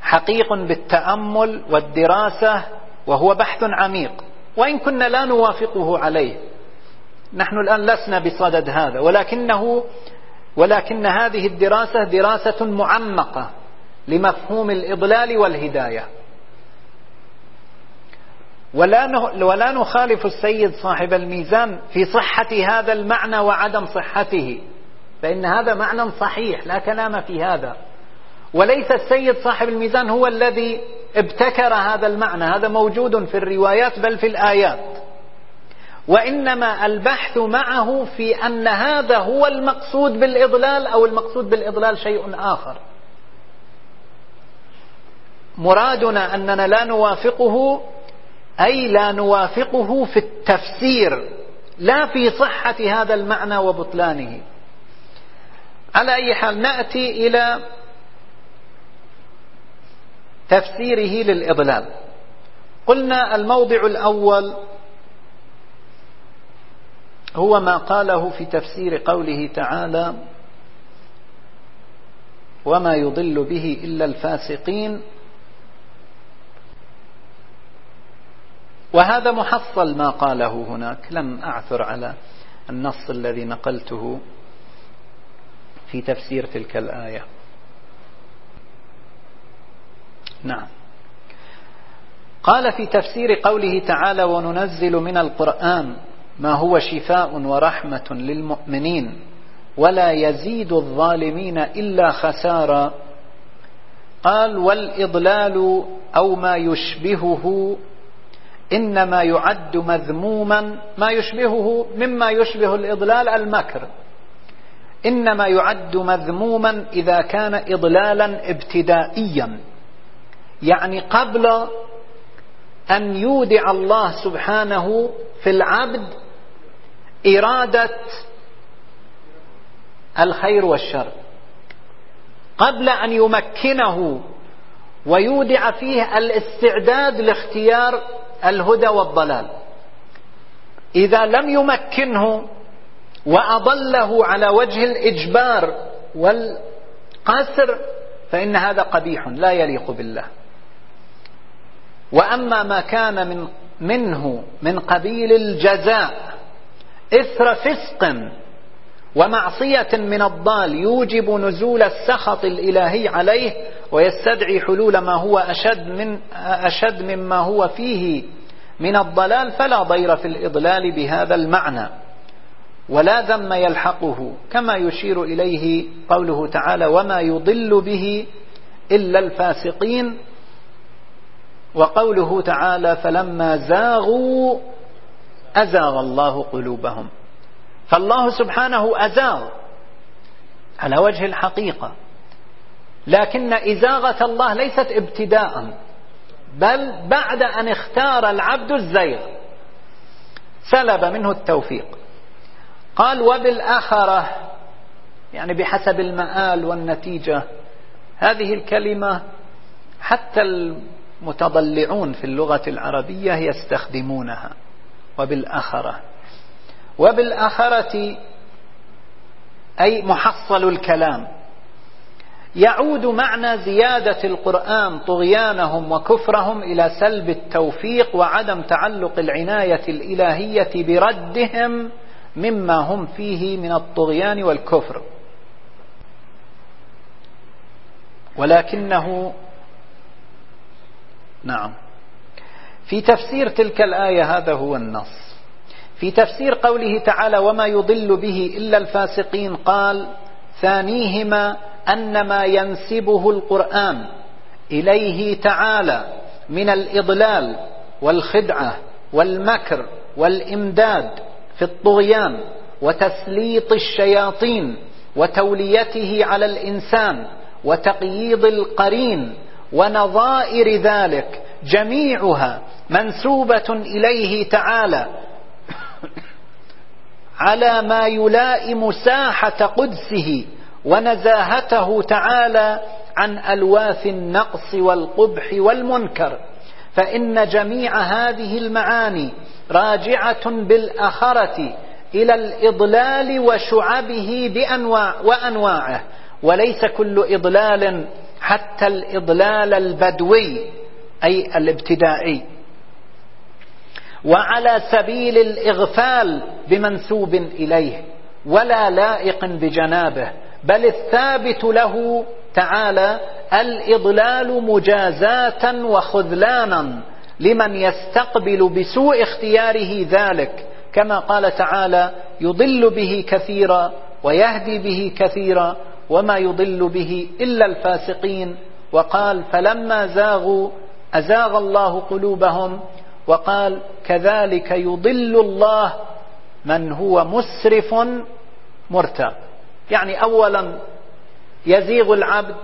حقيق بالتأمل والدراسة وهو بحث عميق. وإن كنا لا نوافقه عليه. نحن الآن لسنا بصدد هذا. ولكنه ولكن هذه الدراسة دراسة معمقة لمفهوم الإضلال والهداية. ولا نخالف السيد صاحب الميزان في صحة هذا المعنى وعدم صحته. فإن هذا معنى صحيح لا كلام في هذا. وليس السيد صاحب الميزان هو الذي ابتكر هذا المعنى هذا موجود في الروايات بل في الآيات. وإنما البحث معه في أن هذا هو المقصود بالإضلال أو المقصود بالإضلال شيء آخر. مرادنا أننا لا نوافقه أي لا نوافقه في التفسير لا في صحة هذا المعنى وبطلانه. على أي حال نأتي إلى تفسيره للإضلال. قلنا الموضع الأول هو ما قاله في تفسير قوله تعالى وما يضل به إلا الفاسقين وهذا محصل ما قاله هناك. لم أعثر على النص الذي نقلته في تفسير تلك الآية. نعم. قال في تفسير قوله تعالى وننزل من القرآن ما هو شفاء ورحمة للمؤمنين ولا يزيد الظالمين إلا خسارا. قال والإضلال أو ما يشبهه إنما يعد مذموما ما يشبهه مما يشبه الإضلال المكر. إنما يعد مذموما إذا كان إضلالا ابتدائيا. يعني قبل أن يودع الله سبحانه في العبد إرادة الخير والشر. قبل أن يمكنه ويودع فيه الاستعداد لاختيار الهدى والضلال. إذا لم يمكنه وأضله على وجه الإجبار والقسر فإن هذا قبيح لا يليق بالله. وأما ما كان من منه من قبيل الجزاء إثر فسق ومعصية من الضال يوجب نزول السخط الإلهي عليه ويستدعي حلول ما هو أشد, من أشد مما هو فيه من الضلال فلا ضير في الإضلال بهذا المعنى. ولا ذم يلحقه كما يشير إليه قوله تعالى وما يضل به إلا الفاسقين وقوله تعالى فلما زاغوا أزاغ الله قلوبهم. فالله سبحانه أزاغ على وجه الحقيقة. لكن إزاغة الله ليست ابتداء بل بعد أن اختار العبد الزيغ. سلب منه التوفيق. قال وبالآخرة يعني بحسب المآل والنتيجة هذه الكلمة حتى المتضلعون في اللغة العربية يستخدمونها. وبالآخرة. وبالآخرة أي محصل الكلام. يعود معنى زيادة القرآن طغيانهم وكفرهم إلى سلب التوفيق وعدم تعلق العناية الإلهية بردهم مما هم فيه من الطغيان والكفر. ولكنه نعم. في تفسير تلك الآية هذا هو النص. في تفسير قوله تعالى وما يضل به إلا الفاسقين قال ثانيهما أن ما ينسبه القرآن إليه تعالى من الإضلال والخدعة والمكر والإمداد في الطغيان وتسليط الشياطين وتوليته على الإنسان وتقييض القرين ونظائر ذلك جميعها منسوبة إليه تعالى على ما يلائم ساحة قدسه ونزاهته تعالى عن ألواث النقص والقبح والمنكر فإن جميع هذه المعاني راجعة بالأخرة إلى الإضلال وشعبه بأنواع وأنواعه وليس كل إضلال حتى الإضلال البدوي أي الابتدائي. وعلى سبيل الإغفال بمنسوب إليه ولا لائق بجنابه بل الثابت له تعالى الإضلال مجازاة وخذلانا لمن يستقبل بسوء اختياره ذلك كما قال تعالى يضل به كثيرا ويهدي به كثيرا وما يضل به إلا الفاسقين وقال فلما زاغوا أزاغ الله قلوبهم وقال كذلك يضل الله من هو مسرف مرتاب. يعني أولا يزيغ العبد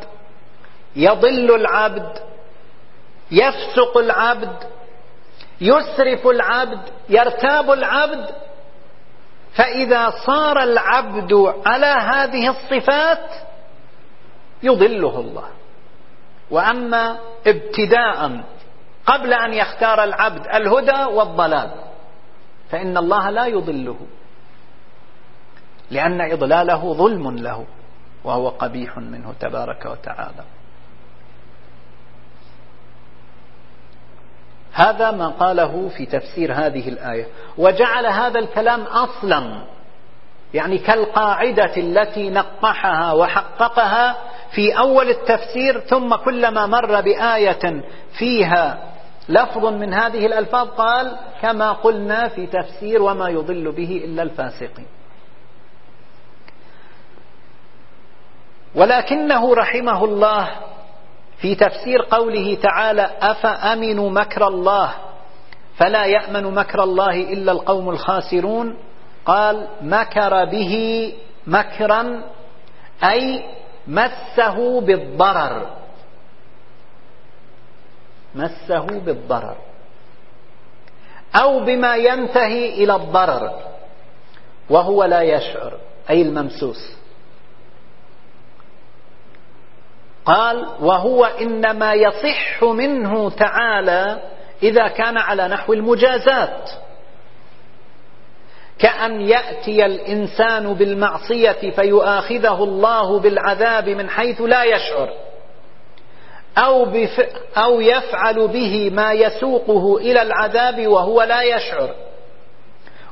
يضل العبد يفسق العبد يسرف العبد يرتاب العبد فإذا صار العبد على هذه الصفات يضله الله. وأما ابتداء قبل أن يختار العبد الهدى والضلال فإن الله لا يضله لأن إضلاله ظلم له وهو قبيح منه تبارك وتعالى. هذا ما قاله في تفسير هذه الآية. وجعل هذا الكلام أصلا يعني كالقاعدة التي نقحها وحققها في أول التفسير ثم كلما مر بآية فيها لفظ من هذه الألفاظ قال كما قلنا في تفسير وما يضل به إلا الفاسقين. ولكنه رحمه الله في تفسير قوله تعالى أفأمنوا مكر الله فلا يأمن مكر الله إلا القوم الخاسرون قال مكر به مكرا أي مسه بالضرر مسه بالضرر أو بما ينتهي إلى الضرر وهو لا يشعر أي الممسوس قال وهو إنما يصح منه تعالى إذا كان على نحو المجازات. كأن يأتي الإنسان بالمعصية فيؤاخذه الله بالعذاب من حيث لا يشعر أو, بف أو يفعل به ما يسوقه إلى العذاب وهو لا يشعر.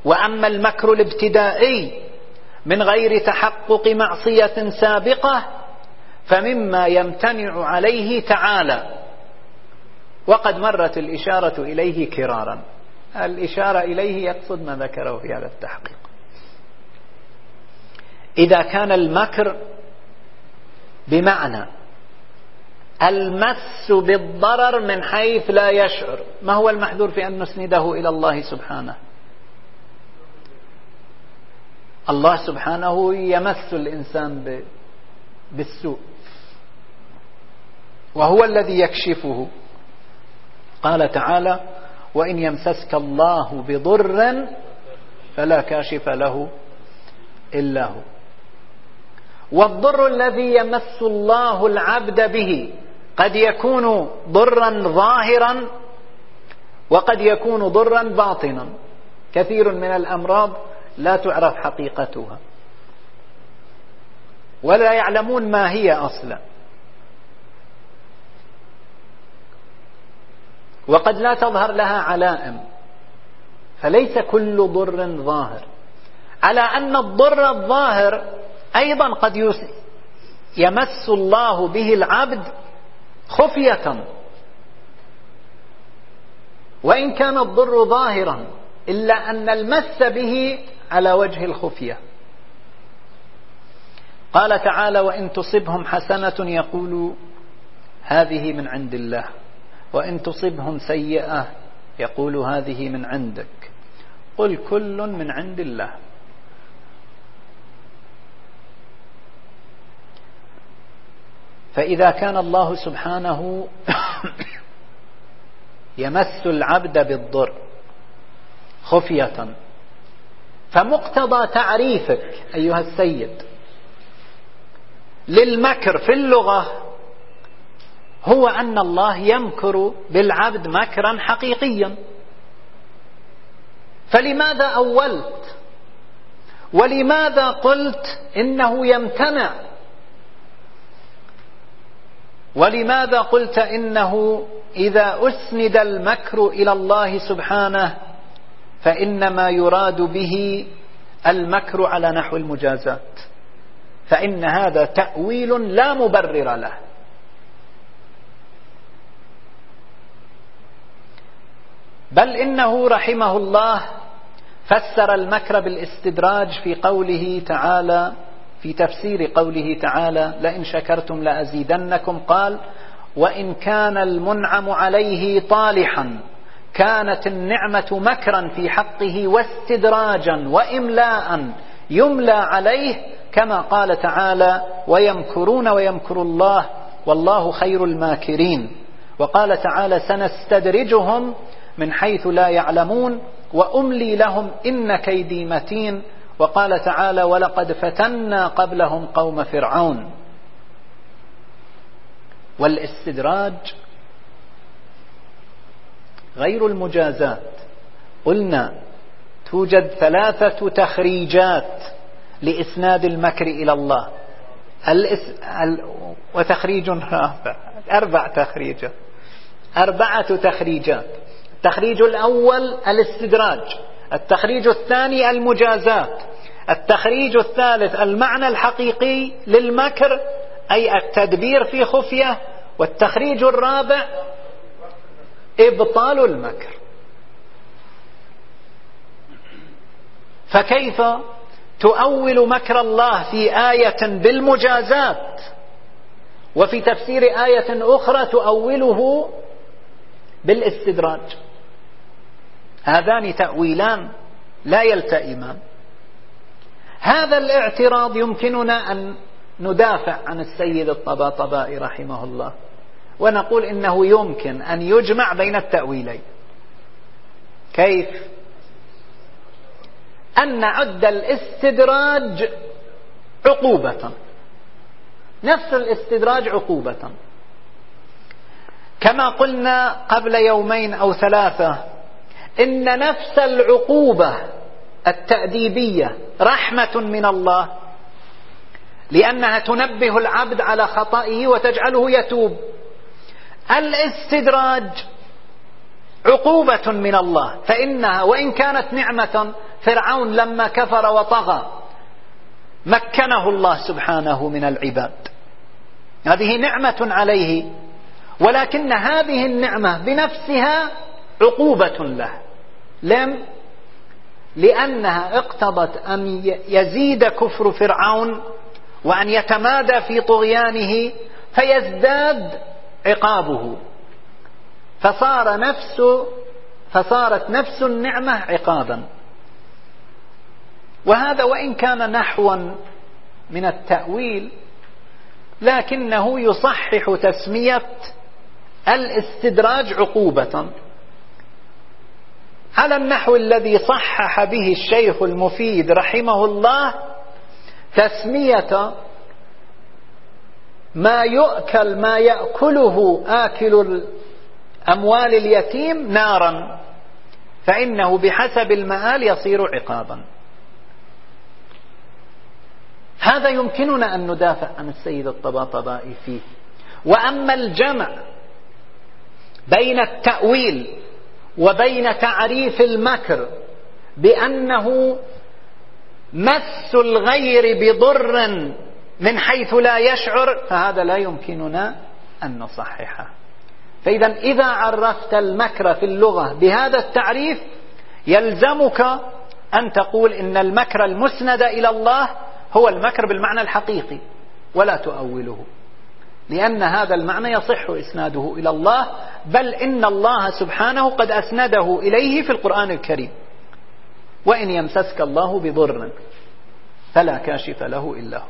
وأما المكر الابتدائي من غير تحقق معصية سابقة فمما يمتنع عليه تعالى. وقد مرت الإشارة إليه كرارا. الإشارة إليه يقصد ما ذكره في هذا التحقيق. إذا كان المكر بمعنى المس بالضرر من حيث لا يشعر ما هو المحذور في أن نسنده إلى الله سبحانه؟ الله سبحانه يمس الإنسان بالسوء. وهو الذي يكشفه. قال تعالى وإن يمسسك الله بضر فلا كاشف له إلا هو. والضر الذي يمس الله العبد به قد يكون ضرا ظاهرا وقد يكون ضرا باطنا. كثير من الأمراض لا تعرف حقيقتها. ولا يعلمون ما هي أصلا. وقد لا تظهر لها علائم. فليس كل ضر ظاهر. على أن الضر الظاهر أيضا قد يمس الله به العبد خفية. وإن كان الضر ظاهرا إلا أن المس به على وجه الخفية. قال تعالى وإن تصبهم حسنة يقولوا هذه من عند الله. وإن تصبهم سيئة يقول هذه من عندك. قل كل من عند الله. فإذا كان الله سبحانه يمس العبد بالضر خفية فمقتضى تعريفك أيها السيد للمكر في اللغة هو أن الله يمكر بالعبد مكرا حقيقيا. فلماذا أولت؟ ولماذا قلت إنه يمتنع؟ ولماذا قلت إنه إذا أسند المكر إلى الله سبحانه فإنما يراد به المكر على نحو المجازات؟ فإن هذا تأويل لا مبرر له. بل إنه رحمه الله فسر المكر بالاستدراج في قوله تعالى في تفسير قوله تعالى لئن شكرتم لأزيدنكم. قال وإن كان المنعم عليه طالحا كانت النعمة مكرا في حقه واستدراجا وإملاء يملى عليه كما قال تعالى ويمكرون ويمكر الله والله خير الماكرين. وقال تعالى سنستدرجهم من حيث لا يعلمون وأملي لهم إن كيدي متين وقال تعالى ولقد فتنا قبلهم قوم فرعون. والاستدراج غير المجازات. قلنا توجد ثلاثة تخريجات لإسناد المكر إلى الله. الإس... ال... وتخريج رابع أربع تخريجات. أربعة تخريجات. التخريج الأول الاستدراج التخريج الثاني المجازات التخريج الثالث المعنى الحقيقي للمكر أي التدبير في خفية والتخريج الرابع إبطال المكر. فكيف تؤول مكر الله في آية بالمجازات وفي تفسير آية أخرى تؤوله بالاستدراج؟ هذان تأويلان لا يلتئمان. هذا الاعتراض يمكننا أن ندافع عن السيد الطباطبائي رحمه الله ونقول إنه يمكن أن يجمع بين التأويلين. كيف؟ أن نعد الاستدراج عقوبة. نفس الاستدراج عقوبة. كما قلنا قبل يومين أو ثلاثة إن نفس العقوبة التأديبية رحمة من الله لأنها تنبه العبد على خطئه وتجعله يتوب. الاستدراج عقوبة من الله فإنها وإن كانت نعمة فرعون لما كفر وطغى مكنه الله سبحانه من العباد. هذه نعمة عليه ولكن هذه النعمة بنفسها عقوبة له لم لأنها اقتضت أن يزيد كفر فرعون وأن يتمادى في طغيانه فيزداد عقابه. فصار نفس فصارت نفس النعمة عقابا. وهذا وإن كان نحوا من التأويل لكنه يصحح تسمية الاستدراج عقوبة. على النحو الذي صحح به الشيخ المفيد رحمه الله تسمية ما يؤكل ما يأكله آكل أموال اليتيم نارا فإنه بحسب المآل يصير عقابا. هذا يمكننا أن ندافع عن السيد الطباطبائي فيه. وأما الجمع بين التأويل وبين تعريف المكر بأنه مس الغير بضر من حيث لا يشعر فهذا لا يمكننا أن نصححه. فإذا إذا عرفت المكر في اللغة بهذا التعريف يلزمك أن تقول إن المكر المسند إلى الله هو المكر بالمعنى الحقيقي ولا تؤوله. لأن هذا المعنى يصح إسناده إلى الله بل إن الله سبحانه قد أسنده إليه في القرآن الكريم. وإن يمسسك الله بضر فلا كاشف له إلا هو.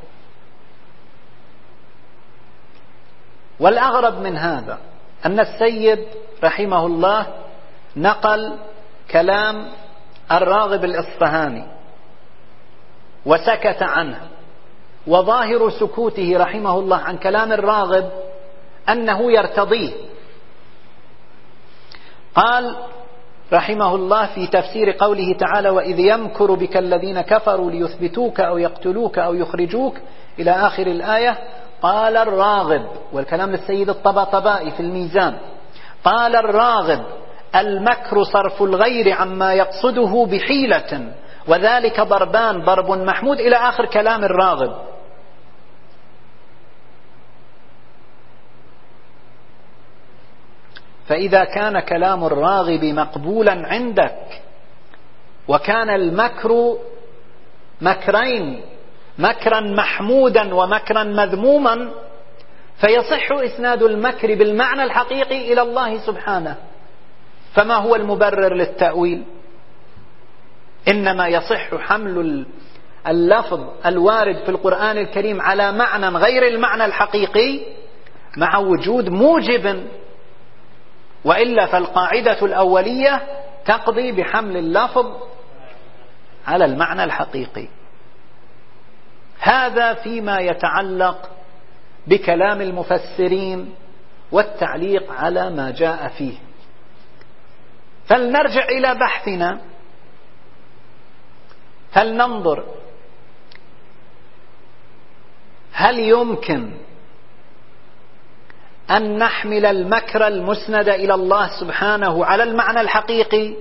والأغرب من هذا أن السيد رحمه الله نقل كلام الراغب الإصفهاني وسكت عنه. وظاهر سكوته رحمه الله عن كلام الراغب أنه يرتضيه. قال رحمه الله في تفسير قوله تعالى وإذ يمكر بك الذين كفروا ليثبتوك أو يقتلوك أو يخرجوك إلى آخر الآية. قال الراغب والكلام للسيد الطباطبائي في الميزان. قال الراغب المكر صرف الغير عما يقصده بحيلة وذلك ضربان ضرب محمود إلى آخر كلام الراغب. فإذا كان كلام الراغب مقبولا عندك وكان المكر مكرين مكرا محمودا ومكرا مذموما فيصح إسناد المكر بالمعنى الحقيقي إلى الله سبحانه. فما هو المبرر للتأويل؟ إنما يصح حمل اللفظ الوارد في القرآن الكريم على معنى غير المعنى الحقيقي مع وجود موجب وإلا فالقاعدة الأولية تقضي بحمل اللفظ على المعنى الحقيقي. هذا فيما يتعلق بكلام المفسرين والتعليق على ما جاء فيه. فلنرجع إلى بحثنا. فلننظر هل يمكن أن نحمل المكر المسند إلى الله سبحانه على المعنى الحقيقي.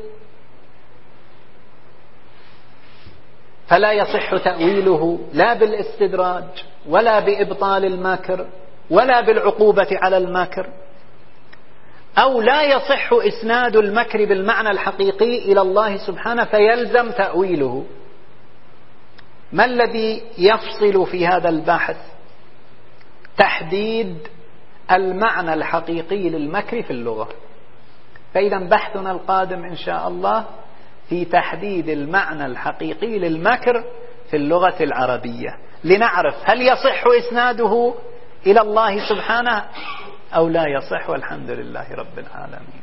فلا يصح تأويله لا بالاستدراج ولا بإبطال الماكر ولا بالعقوبة على الماكر أو لا يصح إسناد المكر بالمعنى الحقيقي إلى الله سبحانه فيلزم تأويله. ما الذي يفصل في هذا البحث؟ تحديد المعنى الحقيقي للمكر في اللغة. فإذا بحثنا القادم إن شاء الله في تحديد المعنى الحقيقي للمكر في اللغة العربية. لنعرف هل يصح إسناده إلى الله سبحانه أو لا يصح والحمد لله رب العالمين.